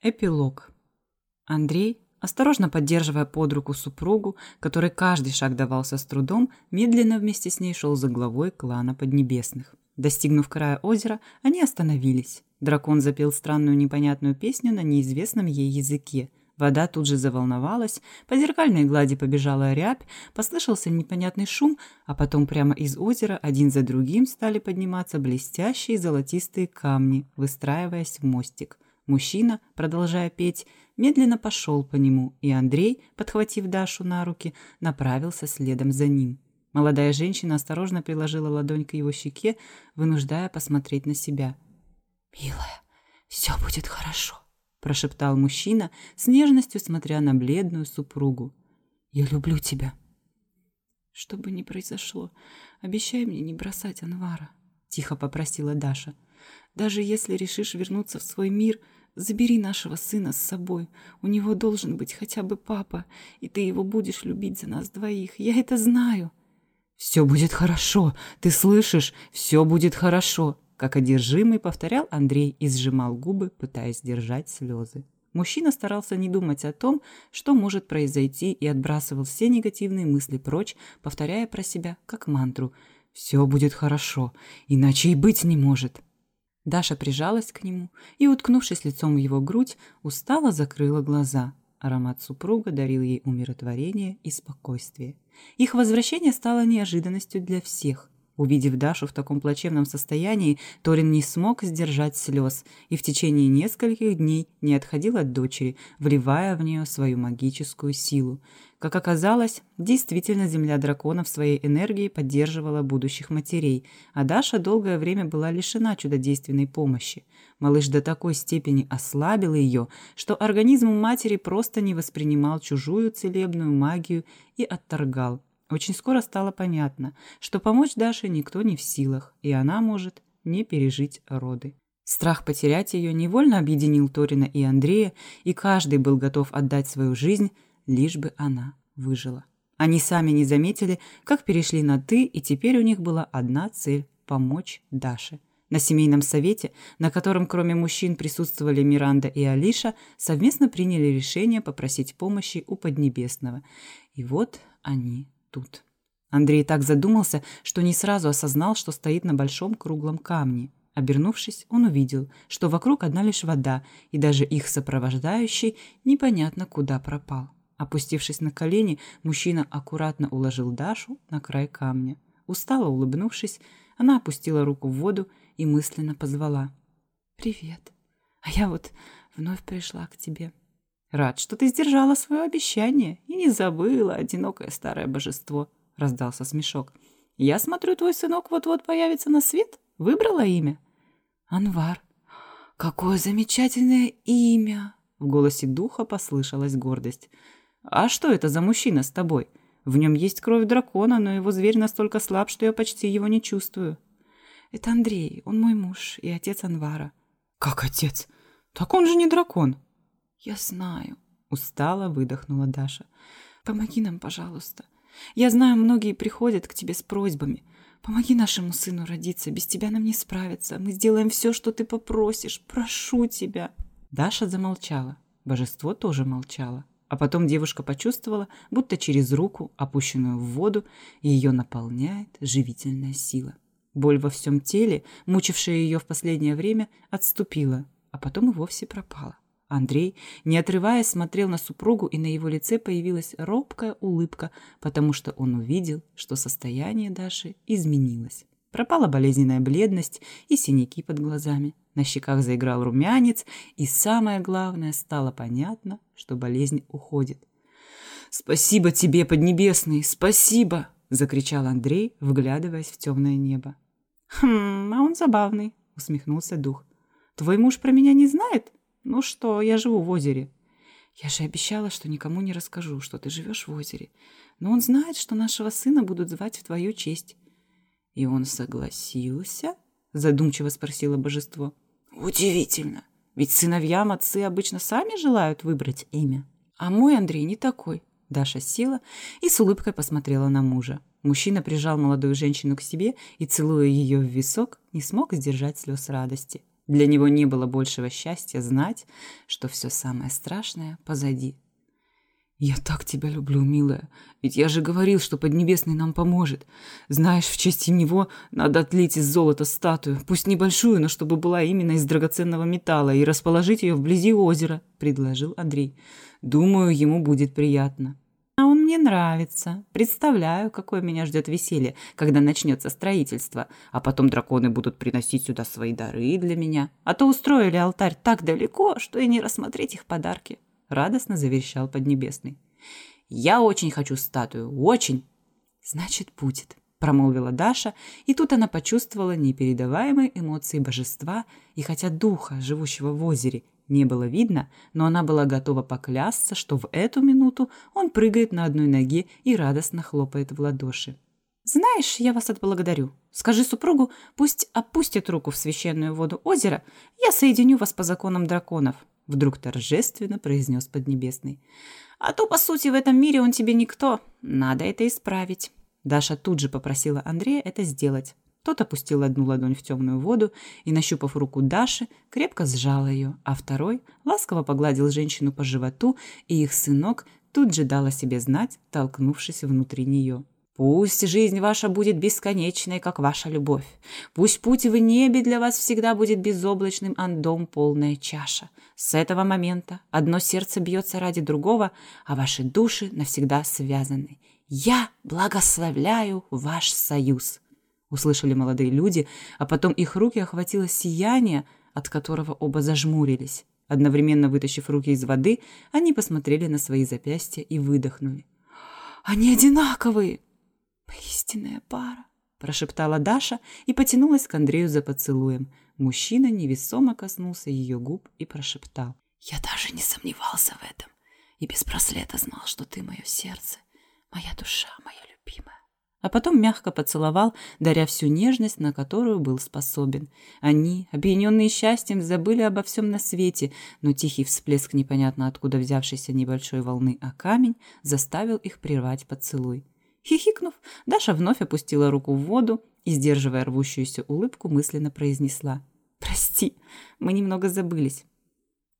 Эпилог. Андрей, осторожно поддерживая под руку супругу, которой каждый шаг давался с трудом, медленно вместе с ней шел за главой клана Поднебесных. Достигнув края озера, они остановились. Дракон запел странную непонятную песню на неизвестном ей языке. Вода тут же заволновалась, по зеркальной глади побежала рябь, послышался непонятный шум, а потом прямо из озера один за другим стали подниматься блестящие золотистые камни, выстраиваясь в мостик – Мужчина, продолжая петь, медленно пошел по нему, и Андрей, подхватив Дашу на руки, направился следом за ним. Молодая женщина осторожно приложила ладонь к его щеке, вынуждая посмотреть на себя. «Милая, все будет хорошо», – прошептал мужчина, с нежностью смотря на бледную супругу. «Я люблю тебя». «Что бы ни произошло, обещай мне не бросать Анвара», – тихо попросила Даша. «Даже если решишь вернуться в свой мир – Забери нашего сына с собой. У него должен быть хотя бы папа, и ты его будешь любить за нас двоих. Я это знаю. Все будет хорошо. Ты слышишь? Все будет хорошо. Как одержимый повторял Андрей и сжимал губы, пытаясь держать слезы. Мужчина старался не думать о том, что может произойти, и отбрасывал все негативные мысли прочь, повторяя про себя как мантру «Все будет хорошо, иначе и быть не может». Даша прижалась к нему и, уткнувшись лицом в его грудь, устало закрыла глаза. Аромат супруга дарил ей умиротворение и спокойствие. Их возвращение стало неожиданностью для всех. Увидев Дашу в таком плачевном состоянии, Торин не смог сдержать слез и в течение нескольких дней не отходил от дочери, вливая в нее свою магическую силу. Как оказалось, действительно земля драконов своей энергией поддерживала будущих матерей, а Даша долгое время была лишена чудодейственной помощи. Малыш до такой степени ослабил ее, что организм матери просто не воспринимал чужую целебную магию и отторгал. Очень скоро стало понятно, что помочь Даше никто не в силах, и она может не пережить роды. Страх потерять ее невольно объединил Торина и Андрея, и каждый был готов отдать свою жизнь, лишь бы она выжила. Они сами не заметили, как перешли на «ты», и теперь у них была одна цель – помочь Даше. На семейном совете, на котором кроме мужчин присутствовали Миранда и Алиша, совместно приняли решение попросить помощи у Поднебесного. И вот они тут. Андрей так задумался, что не сразу осознал, что стоит на большом круглом камне. Обернувшись, он увидел, что вокруг одна лишь вода, и даже их сопровождающий непонятно куда пропал. Опустившись на колени, мужчина аккуратно уложил Дашу на край камня. Устало улыбнувшись, она опустила руку в воду и мысленно позвала. «Привет. А я вот вновь пришла к тебе. «Рад, что ты сдержала свое обещание и не забыла, одинокое старое божество», — раздался смешок. «Я смотрю, твой сынок вот-вот появится на свет. Выбрала имя?» «Анвар. Какое замечательное имя!» В голосе духа послышалась гордость. «А что это за мужчина с тобой? В нем есть кровь дракона, но его зверь настолько слаб, что я почти его не чувствую». «Это Андрей, он мой муж и отец Анвара». «Как отец? Так он же не дракон». «Я знаю», — устало выдохнула Даша. «Помоги нам, пожалуйста. Я знаю, многие приходят к тебе с просьбами. Помоги нашему сыну родиться. Без тебя нам не справиться. Мы сделаем все, что ты попросишь. Прошу тебя». Даша замолчала. Божество тоже молчало. А потом девушка почувствовала, будто через руку, опущенную в воду, ее наполняет живительная сила. Боль во всем теле, мучившая ее в последнее время, отступила, а потом и вовсе пропала. Андрей, не отрываясь, смотрел на супругу, и на его лице появилась робкая улыбка, потому что он увидел, что состояние Даши изменилось. Пропала болезненная бледность и синяки под глазами. На щеках заиграл румянец, и самое главное, стало понятно, что болезнь уходит. «Спасибо тебе, Поднебесный, спасибо!» — закричал Андрей, вглядываясь в темное небо. «Хм, а он забавный», — усмехнулся дух. «Твой муж про меня не знает?» «Ну что, я живу в озере». «Я же обещала, что никому не расскажу, что ты живешь в озере. Но он знает, что нашего сына будут звать в твою честь». «И он согласился?» — задумчиво спросило божество. «Удивительно. Ведь сыновьям отцы обычно сами желают выбрать имя. А мой Андрей не такой». Даша села и с улыбкой посмотрела на мужа. Мужчина прижал молодую женщину к себе и, целуя ее в висок, не смог сдержать слез радости. Для него не было большего счастья знать, что все самое страшное позади. «Я так тебя люблю, милая. Ведь я же говорил, что Поднебесный нам поможет. Знаешь, в честь него надо отлить из золота статую, пусть небольшую, но чтобы была именно из драгоценного металла, и расположить ее вблизи озера», — предложил Андрей. «Думаю, ему будет приятно». «А он мне нравится. Представляю, какое меня ждет веселье, когда начнется строительство. А потом драконы будут приносить сюда свои дары для меня. А то устроили алтарь так далеко, что и не рассмотреть их подарки». — радостно заверещал Поднебесный. «Я очень хочу статую, очень!» «Значит, будет», — промолвила Даша, и тут она почувствовала непередаваемые эмоции божества, и хотя духа, живущего в озере, не было видно, но она была готова поклясться, что в эту минуту он прыгает на одной ноге и радостно хлопает в ладоши. «Знаешь, я вас отблагодарю. Скажи супругу, пусть опустит руку в священную воду озера, я соединю вас по законам драконов вдруг торжественно произнес Поднебесный. «А то, по сути, в этом мире он тебе никто. Надо это исправить». Даша тут же попросила Андрея это сделать. Тот опустил одну ладонь в темную воду и, нащупав руку Даши, крепко сжал ее, а второй ласково погладил женщину по животу, и их сынок тут же дал о себе знать, толкнувшись внутри нее. Пусть жизнь ваша будет бесконечной, как ваша любовь. Пусть путь в небе для вас всегда будет безоблачным, а дом полная чаша. С этого момента одно сердце бьется ради другого, а ваши души навсегда связаны. Я благословляю ваш союз. Услышали молодые люди, а потом их руки охватило сияние, от которого оба зажмурились. Одновременно вытащив руки из воды, они посмотрели на свои запястья и выдохнули. «Они одинаковые!» «Истинная пара», – прошептала Даша и потянулась к Андрею за поцелуем. Мужчина невесомо коснулся ее губ и прошептал. «Я даже не сомневался в этом и без браслета знал, что ты мое сердце, моя душа, моя любимая». А потом мягко поцеловал, даря всю нежность, на которую был способен. Они, опьяненные счастьем, забыли обо всем на свете, но тихий всплеск непонятно откуда взявшейся небольшой волны о камень заставил их прервать поцелуй. Хихикнув, Даша вновь опустила руку в воду и, сдерживая рвущуюся улыбку, мысленно произнесла. «Прости, мы немного забылись».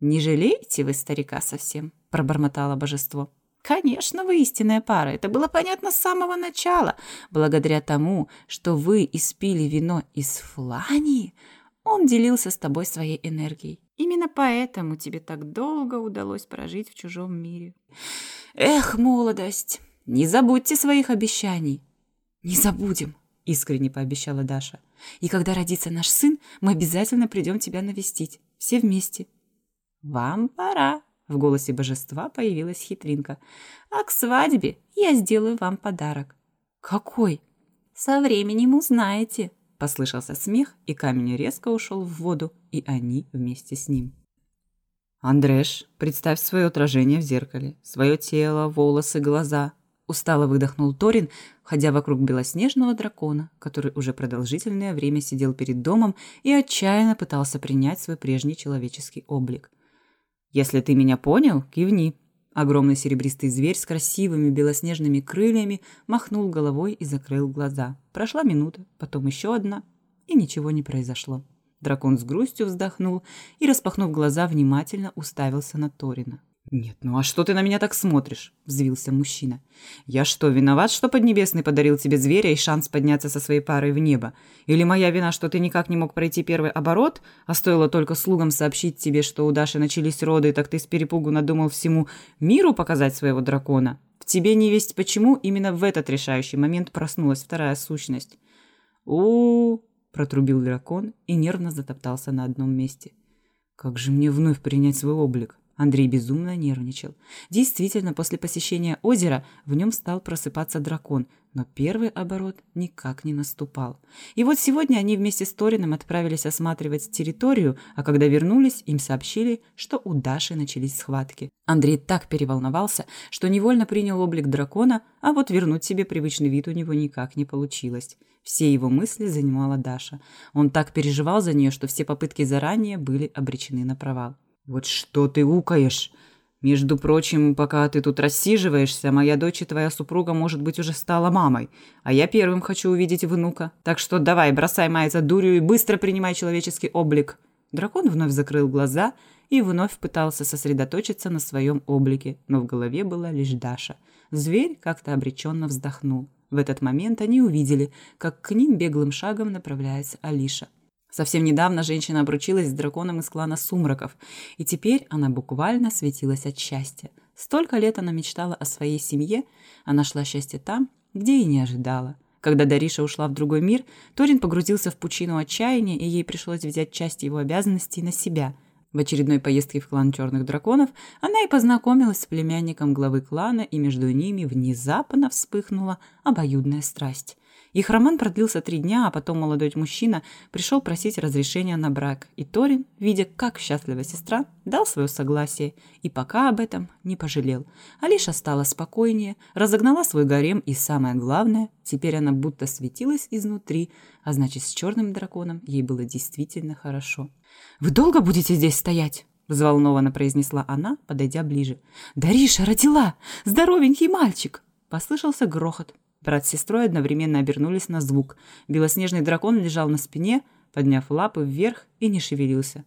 «Не жалеете вы старика совсем?» – пробормотало божество. «Конечно, вы истинная пара. Это было понятно с самого начала. Благодаря тому, что вы испили вино из флании, он делился с тобой своей энергией. Именно поэтому тебе так долго удалось прожить в чужом мире. Эх, молодость!» Не забудьте своих обещаний. Не забудем, искренне пообещала Даша. И когда родится наш сын, мы обязательно придем тебя навестить. Все вместе. Вам пора. В голосе божества появилась хитринка. А к свадьбе я сделаю вам подарок. Какой? Со временем узнаете. Послышался смех, и камень резко ушел в воду, и они вместе с ним. Андреш, представь свое отражение в зеркале, свое тело, волосы, глаза. Устало выдохнул Торин, ходя вокруг белоснежного дракона, который уже продолжительное время сидел перед домом и отчаянно пытался принять свой прежний человеческий облик. «Если ты меня понял, кивни». Огромный серебристый зверь с красивыми белоснежными крыльями махнул головой и закрыл глаза. Прошла минута, потом еще одна, и ничего не произошло. Дракон с грустью вздохнул и, распахнув глаза, внимательно уставился на Торина. «Нет, ну а что ты на меня так смотришь?» – взвился мужчина. «Я что, виноват, что Поднебесный подарил тебе зверя и шанс подняться со своей парой в небо? Или моя вина, что ты никак не мог пройти первый оборот, а стоило только слугам сообщить тебе, что у Даши начались роды, так ты с перепугу надумал всему миру показать своего дракона? В тебе не весть почему именно в этот решающий момент проснулась вторая сущность». «У-у-у!» – протрубил дракон и нервно затоптался на одном месте. «Как же мне вновь принять свой облик?» Андрей безумно нервничал. Действительно, после посещения озера в нем стал просыпаться дракон, но первый оборот никак не наступал. И вот сегодня они вместе с Торином отправились осматривать территорию, а когда вернулись, им сообщили, что у Даши начались схватки. Андрей так переволновался, что невольно принял облик дракона, а вот вернуть себе привычный вид у него никак не получилось. Все его мысли занимала Даша. Он так переживал за нее, что все попытки заранее были обречены на провал. «Вот что ты укаешь? Между прочим, пока ты тут рассиживаешься, моя дочь и твоя супруга, может быть, уже стала мамой, а я первым хочу увидеть внука. Так что давай, бросай маяться дурью и быстро принимай человеческий облик». Дракон вновь закрыл глаза и вновь пытался сосредоточиться на своем облике, но в голове была лишь Даша. Зверь как-то обреченно вздохнул. В этот момент они увидели, как к ним беглым шагом направляется Алиша. Совсем недавно женщина обручилась с драконом из клана Сумраков, и теперь она буквально светилась от счастья. Столько лет она мечтала о своей семье, а нашла счастье там, где и не ожидала. Когда Дариша ушла в другой мир, Торин погрузился в пучину отчаяния, и ей пришлось взять часть его обязанностей на себя – в очередной поездке в клан Черных Драконов она и познакомилась с племянником главы клана, и между ними внезапно вспыхнула обоюдная страсть. Их роман продлился три дня, а потом молодой мужчина пришел просить разрешения на брак, и Торин, видя, как счастлива сестра, дал свое согласие, и пока об этом не пожалел. Алиша стала спокойнее, разогнала свой гарем, и самое главное, теперь она будто светилась изнутри, а значит, с черным драконом ей было действительно хорошо. «Вы долго будете здесь стоять?» – взволнованно произнесла она, подойдя ближе. «Дариша родила! Здоровенький мальчик!» Послышался грохот. Брат с сестрой одновременно обернулись на звук. Белоснежный дракон лежал на спине, подняв лапы вверх и не шевелился.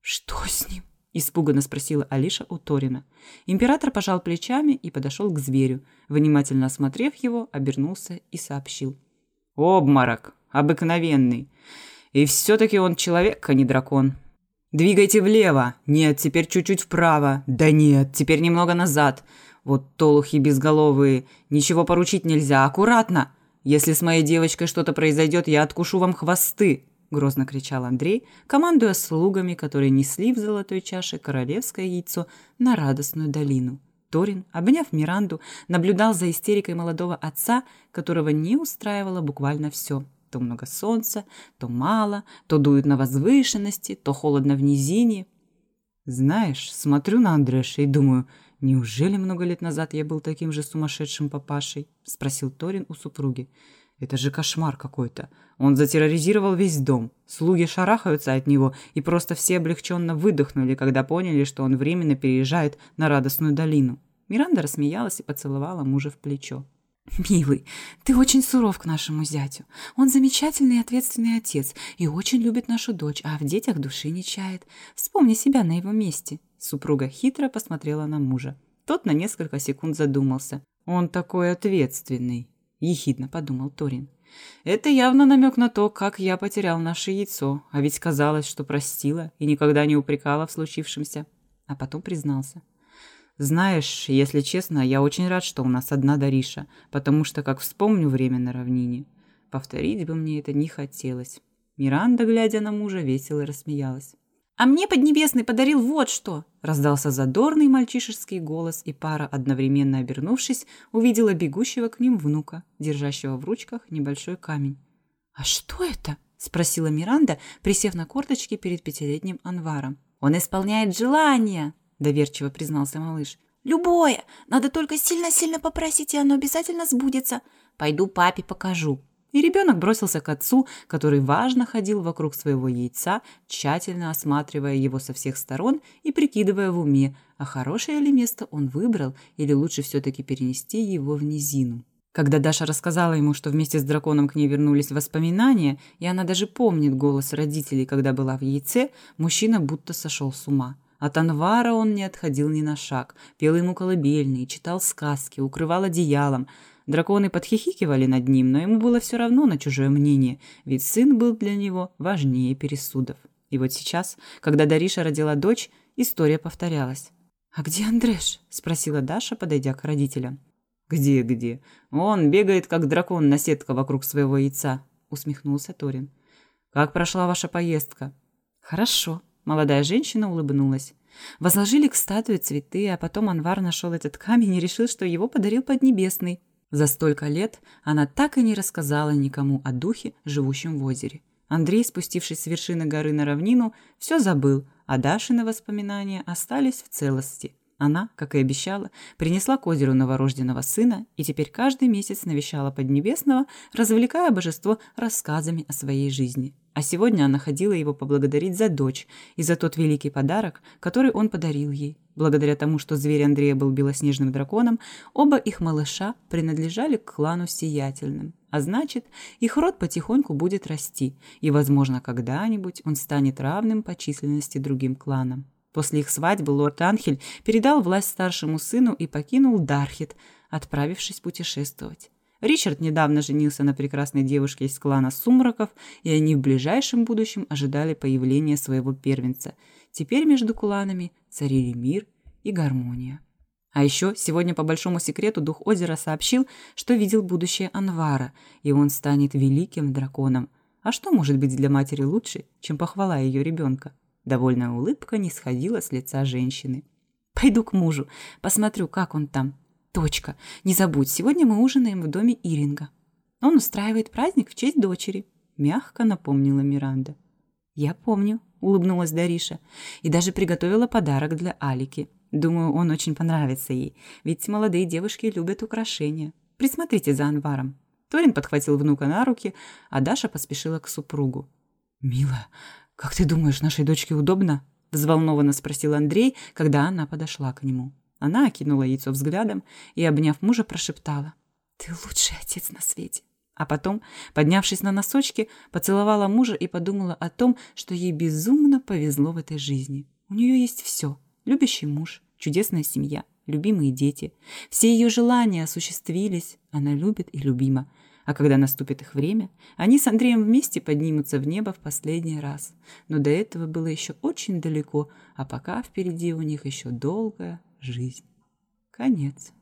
«Что с ним?» – испуганно спросила Алиша у Торина. Император пожал плечами и подошел к зверю. Внимательно осмотрев его, обернулся и сообщил. «Обморок! Обыкновенный! И все-таки он человек, а не дракон. Двигайте влево. Нет, теперь чуть-чуть вправо. Да нет, теперь немного назад. Вот толухи безголовые. Ничего поручить нельзя. Аккуратно. Если с моей девочкой что-то произойдет, я откушу вам хвосты. Грозно кричал Андрей, командуя слугами, которые несли в золотой чаше королевское яйцо на радостную долину. Торин, обняв Миранду, наблюдал за истерикой молодого отца, которого не устраивало буквально все. То много солнца, то мало, то дует на возвышенности, то холодно в низине. Знаешь, смотрю на Андреша и думаю, неужели много лет назад я был таким же сумасшедшим папашей? Спросил Торин у супруги. Это же кошмар какой-то. Он затерроризировал весь дом. Слуги шарахаются от него, и просто все облегченно выдохнули, когда поняли, что он временно переезжает на радостную долину. Миранда рассмеялась и поцеловала мужа в плечо. «Милый, ты очень суров к нашему зятю. Он замечательный и ответственный отец и очень любит нашу дочь, а в детях души не чает. Вспомни себя на его месте». Супруга хитро посмотрела на мужа. Тот на несколько секунд задумался. «Он такой ответственный», – ехидно подумал Торин. «Это явно намек на то, как я потерял наше яйцо, а ведь казалось, что простила и никогда не упрекала в случившемся». А потом признался. Знаешь, если честно, я очень рад, что у нас одна Дариша, потому что, как вспомню время на равнине, повторить бы мне это не хотелось. Миранда, глядя на мужа, весело рассмеялась. «А мне Поднебесный подарил вот что!» Раздался задорный мальчишеский голос, и пара, одновременно обернувшись, увидела бегущего к ним внука, держащего в ручках небольшой камень. «А что это?» – спросила Миранда, присев на корточки перед пятилетним Анваром. «Он исполняет желания!» доверчиво признался малыш. «Любое! Надо только сильно-сильно попросить, и оно обязательно сбудется. Пойду папе покажу». И ребенок бросился к отцу, который важно ходил вокруг своего яйца, тщательно осматривая его со всех сторон и прикидывая в уме, а хорошее ли место он выбрал или лучше все-таки перенести его в низину. Когда Даша рассказала ему, что вместе с драконом к ней вернулись воспоминания, и она даже помнит голос родителей, когда была в яйце, мужчина будто сошел с ума. От Анвара он не отходил ни на шаг, пел ему колыбельные, читал сказки, укрывал одеялом. Драконы подхихикивали над ним, но ему было все равно на чужое мнение, ведь сын был для него важнее пересудов. И вот сейчас, когда Дариша родила дочь, история повторялась. «А где Андреш?» – спросила Даша, подойдя к родителям. «Где-где? Он бегает, как дракон на сетка вокруг своего яйца», – усмехнулся Торин. «Как прошла ваша поездка?» «Хорошо», Молодая женщина улыбнулась. Возложили к статуе цветы, а потом Анвар нашел этот камень и решил, что его подарил Поднебесный. За столько лет она так и не рассказала никому о духе, живущем в озере. Андрей, спустившись с вершины горы на равнину, все забыл, а Дашины воспоминания остались в целости. Она, как и обещала, принесла к озеру новорожденного сына и теперь каждый месяц навещала Поднебесного, развлекая божество рассказами о своей жизни. А сегодня она ходила его поблагодарить за дочь и за тот великий подарок, который он подарил ей. Благодаря тому, что зверь Андрея был белоснежным драконом, оба их малыша принадлежали к клану Сиятельным. А значит, их род потихоньку будет расти, и, возможно, когда-нибудь он станет равным по численности другим кланам. После их свадьбы лорд Анхель передал власть старшему сыну и покинул Дархит, отправившись путешествовать. Ричард недавно женился на прекрасной девушке из клана Сумраков, и они в ближайшем будущем ожидали появления своего первенца. Теперь между кланами царили мир и гармония. А еще сегодня по большому секрету дух озера сообщил, что видел будущее Анвара, и он станет великим драконом. А что может быть для матери лучше, чем похвала ее ребенка? Довольная улыбка не сходила с лица женщины. «Пойду к мужу, посмотрю, как он там. Точка. Не забудь, сегодня мы ужинаем в доме Иринга. Он устраивает праздник в честь дочери», — мягко напомнила Миранда. «Я помню», — улыбнулась Дариша, и даже приготовила подарок для Алики. Думаю, он очень понравится ей, ведь молодые девушки любят украшения. Присмотрите за Анваром». Торин подхватил внука на руки, а Даша поспешила к супругу. «Милая, «Как ты думаешь, нашей дочке удобно?» – взволнованно спросил Андрей, когда она подошла к нему. Она окинула яйцо взглядом и, обняв мужа, прошептала. «Ты лучший отец на свете». А потом, поднявшись на носочки, поцеловала мужа и подумала о том, что ей безумно повезло в этой жизни. У нее есть все – любящий муж, чудесная семья, любимые дети. Все ее желания осуществились, она любит и любима. А когда наступит их время, они с Андреем вместе поднимутся в небо в последний раз. Но до этого было еще очень далеко, а пока впереди у них еще долгая жизнь. Конец.